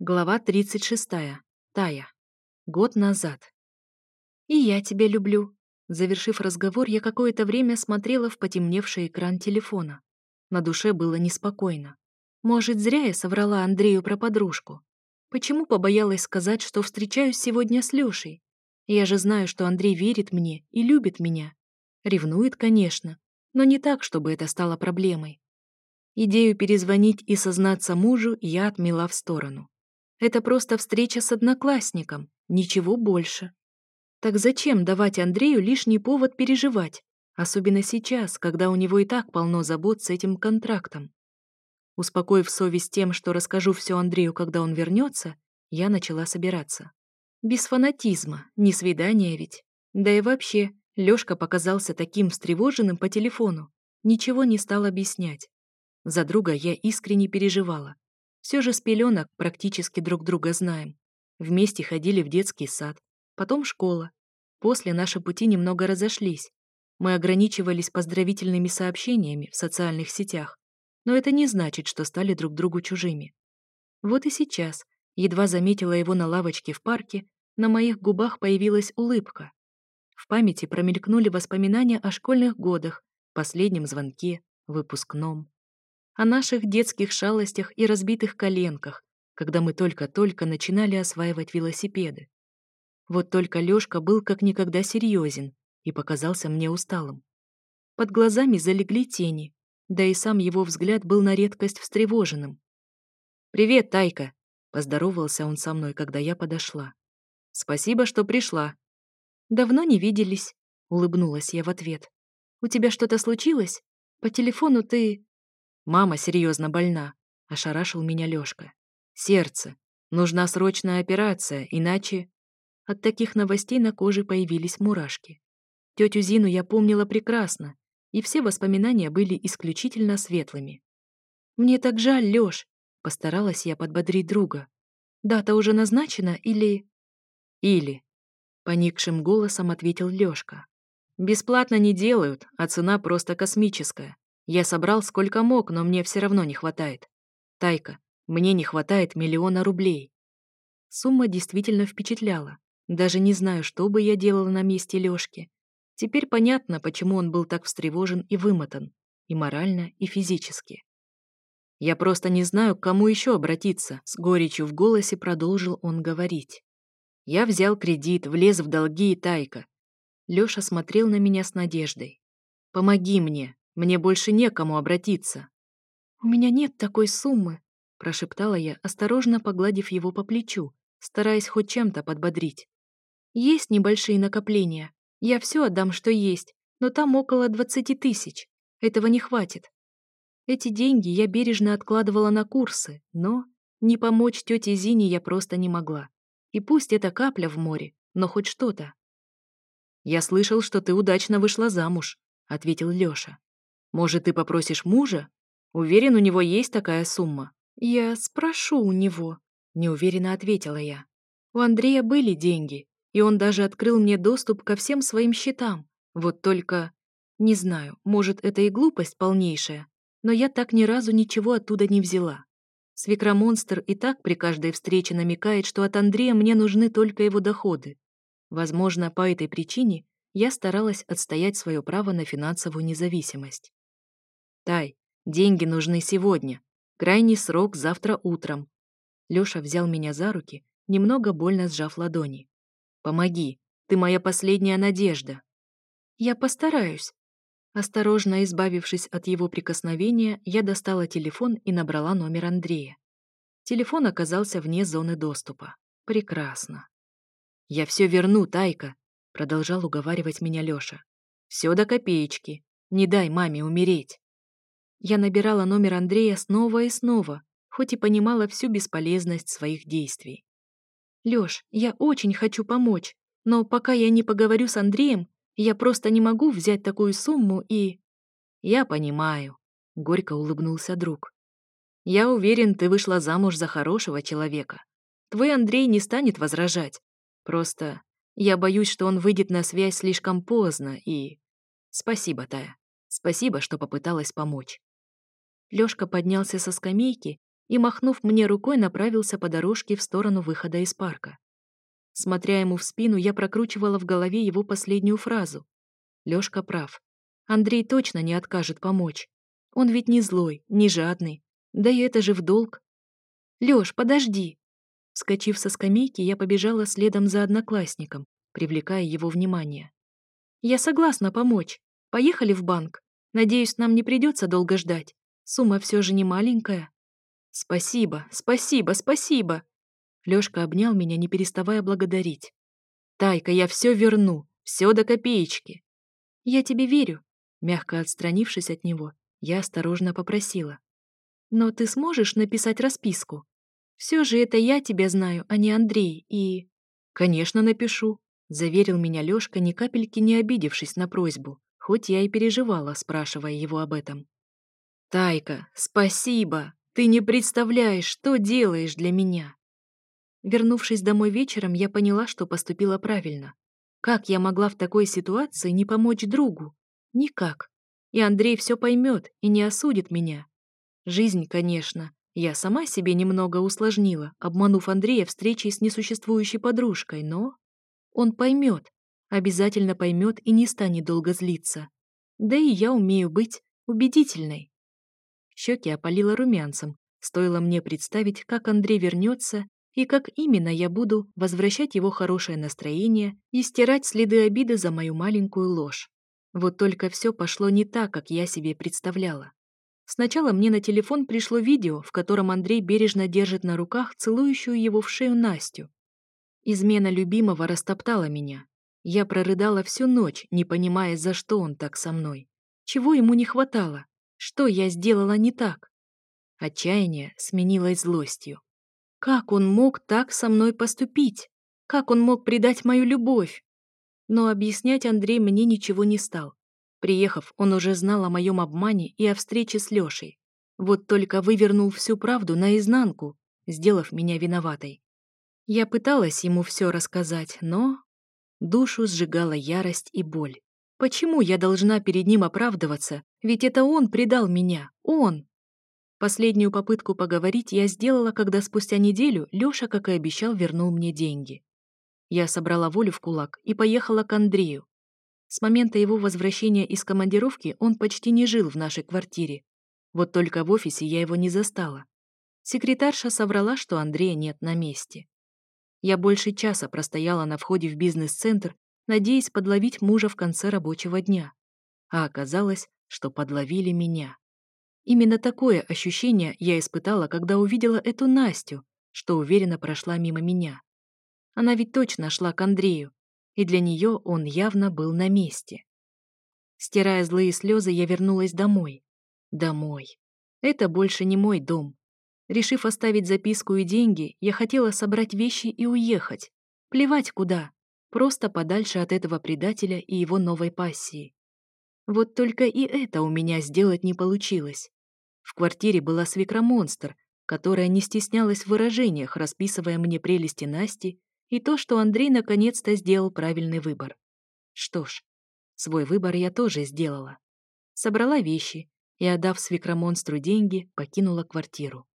Глава 36. Тая. Год назад. «И я тебя люблю». Завершив разговор, я какое-то время смотрела в потемневший экран телефона. На душе было неспокойно. Может, зря я соврала Андрею про подружку. Почему побоялась сказать, что встречаюсь сегодня с Лёшей? Я же знаю, что Андрей верит мне и любит меня. Ревнует, конечно, но не так, чтобы это стало проблемой. Идею перезвонить и сознаться мужу я отмела в сторону. Это просто встреча с одноклассником, ничего больше. Так зачем давать Андрею лишний повод переживать, особенно сейчас, когда у него и так полно забот с этим контрактом? Успокоив совесть тем, что расскажу все Андрею, когда он вернется, я начала собираться. Без фанатизма, не свидание ведь. Да и вообще, Лёшка показался таким встревоженным по телефону. Ничего не стал объяснять. За друга я искренне переживала. Все же с пеленок практически друг друга знаем. Вместе ходили в детский сад, потом школа. После наши пути немного разошлись. Мы ограничивались поздравительными сообщениями в социальных сетях, но это не значит, что стали друг другу чужими. Вот и сейчас, едва заметила его на лавочке в парке, на моих губах появилась улыбка. В памяти промелькнули воспоминания о школьных годах, последнем звонке, выпускном о наших детских шалостях и разбитых коленках, когда мы только-только начинали осваивать велосипеды. Вот только Лёшка был как никогда серьезен и показался мне усталым. Под глазами залегли тени, да и сам его взгляд был на редкость встревоженным. «Привет, Тайка!» — поздоровался он со мной, когда я подошла. «Спасибо, что пришла». «Давно не виделись», — улыбнулась я в ответ. «У тебя что-то случилось? По телефону ты...» Мама серьезно больна, ошарашил меня Лёшка. Сердце. Нужна срочная операция, иначе... От таких новостей на коже появились мурашки. Тетю Зину я помнила прекрасно, и все воспоминания были исключительно светлыми. «Мне так жаль, Лёш!» — постаралась я подбодрить друга. «Дата уже назначена или...» «Или...» — поникшим голосом ответил Лёшка. «Бесплатно не делают, а цена просто космическая. Я собрал сколько мог, но мне все равно не хватает. Тайка, мне не хватает миллиона рублей. Сумма действительно впечатляла. Даже не знаю, что бы я делала на месте Лёшки. Теперь понятно, почему он был так встревожен и вымотан. И морально, и физически. «Я просто не знаю, к кому еще обратиться», — с горечью в голосе продолжил он говорить. «Я взял кредит, влез в долги и тайка». Лёша смотрел на меня с надеждой. «Помоги мне, мне больше некому обратиться». «У меня нет такой суммы», — прошептала я, осторожно погладив его по плечу, стараясь хоть чем-то подбодрить. «Есть небольшие накопления. Я все отдам, что есть, но там около двадцати тысяч. Этого не хватит. Эти деньги я бережно откладывала на курсы, но не помочь тете Зине я просто не могла. И пусть это капля в море, но хоть что-то». «Я слышал, что ты удачно вышла замуж», — ответил Лёша. Может, ты попросишь мужа? Уверен, у него есть такая сумма». «Я спрошу у него», — неуверенно ответила я. «У Андрея были деньги, и он даже открыл мне доступ ко всем своим счетам. Вот только... Не знаю, может, это и глупость полнейшая, но я так ни разу ничего оттуда не взяла. Свекромонстр и так при каждой встрече намекает, что от Андрея мне нужны только его доходы. Возможно, по этой причине я старалась отстоять свое право на финансовую независимость. «Тай, деньги нужны сегодня. Крайний срок завтра утром». Лёша взял меня за руки, немного больно сжав ладони. «Помоги, ты моя последняя надежда». «Я постараюсь». Осторожно избавившись от его прикосновения, я достала телефон и набрала номер Андрея. Телефон оказался вне зоны доступа. Прекрасно. «Я всё верну, Тайка», — продолжал уговаривать меня Лёша. Всё до копеечки. Не дай маме умереть». Я набирала номер Андрея снова и снова, хоть и понимала всю бесполезность своих действий. «Лёш, я очень хочу помочь, но пока я не поговорю с Андреем, я просто не могу взять такую сумму и...» «Я понимаю», — горько улыбнулся друг. «Я уверен, ты вышла замуж за хорошего человека. Твой Андрей не станет возражать. Просто я боюсь, что он выйдет на связь слишком поздно и... Спасибо, Тая. Спасибо, что попыталась помочь. Лёшка поднялся со скамейки и, махнув мне рукой, направился по дорожке в сторону выхода из парка. Смотря ему в спину, я прокручивала в голове его последнюю фразу. Лёшка прав. Андрей точно не откажет помочь. Он ведь не злой, не жадный. Да и это же в долг. «Лёш, подожди!» Вскочив со скамейки, я побежала следом за одноклассником, привлекая его внимание. «Я согласна помочь. Поехали в банк. Надеюсь, нам не придется долго ждать. Сумма все же не маленькая. Спасибо, спасибо, спасибо. Лёшка обнял меня, не переставая благодарить. Тайка, я все верну, все до копеечки. Я тебе верю. Мягко отстранившись от него, я осторожно попросила. Но ты сможешь написать расписку? Все же это я тебя знаю, а не Андрей, и... Конечно, напишу. Заверил меня Лёшка, ни капельки не обидевшись на просьбу, хоть я и переживала, спрашивая его об этом. «Тайка, спасибо! Ты не представляешь, что делаешь для меня!» Вернувшись домой вечером, я поняла, что поступила правильно. Как я могла в такой ситуации не помочь другу? Никак. И Андрей все поймет и не осудит меня. Жизнь, конечно. Я сама себе немного усложнила, обманув Андрея встречей с несуществующей подружкой, но... Он поймет. Обязательно поймет и не станет долго злиться. Да и я умею быть убедительной щеки опалило румянцем. Стоило мне представить, как Андрей вернется и как именно я буду возвращать его хорошее настроение и стирать следы обиды за мою маленькую ложь. Вот только все пошло не так, как я себе представляла. Сначала мне на телефон пришло видео, в котором Андрей бережно держит на руках целующую его в шею Настю. Измена любимого растоптала меня. Я прорыдала всю ночь, не понимая, за что он так со мной. Чего ему не хватало? Что я сделала не так? Отчаяние сменилось злостью. Как он мог так со мной поступить? Как он мог предать мою любовь? Но объяснять Андрей мне ничего не стал. Приехав, он уже знал о моем обмане и о встрече с Лешей. Вот только вывернул всю правду наизнанку, сделав меня виноватой. Я пыталась ему все рассказать, но... Душу сжигала ярость и боль. Почему я должна перед ним оправдываться? Ведь это он предал меня. Он. Последнюю попытку поговорить я сделала, когда спустя неделю Лёша, как и обещал, вернул мне деньги. Я собрала волю в кулак и поехала к Андрею. С момента его возвращения из командировки он почти не жил в нашей квартире. Вот только в офисе я его не застала. Секретарша соврала, что Андрея нет на месте. Я больше часа простояла на входе в бизнес-центр надеясь подловить мужа в конце рабочего дня. А оказалось, что подловили меня. Именно такое ощущение я испытала, когда увидела эту Настю, что уверенно прошла мимо меня. Она ведь точно шла к Андрею, и для нее он явно был на месте. Стирая злые слезы, я вернулась домой. Домой. Это больше не мой дом. Решив оставить записку и деньги, я хотела собрать вещи и уехать. Плевать куда. Просто подальше от этого предателя и его новой пассии. Вот только и это у меня сделать не получилось. В квартире была свекромонстр, которая не стеснялась в выражениях, расписывая мне прелести Насти и то, что Андрей наконец-то сделал правильный выбор. Что ж, свой выбор я тоже сделала. Собрала вещи и, отдав свекромонстру деньги, покинула квартиру.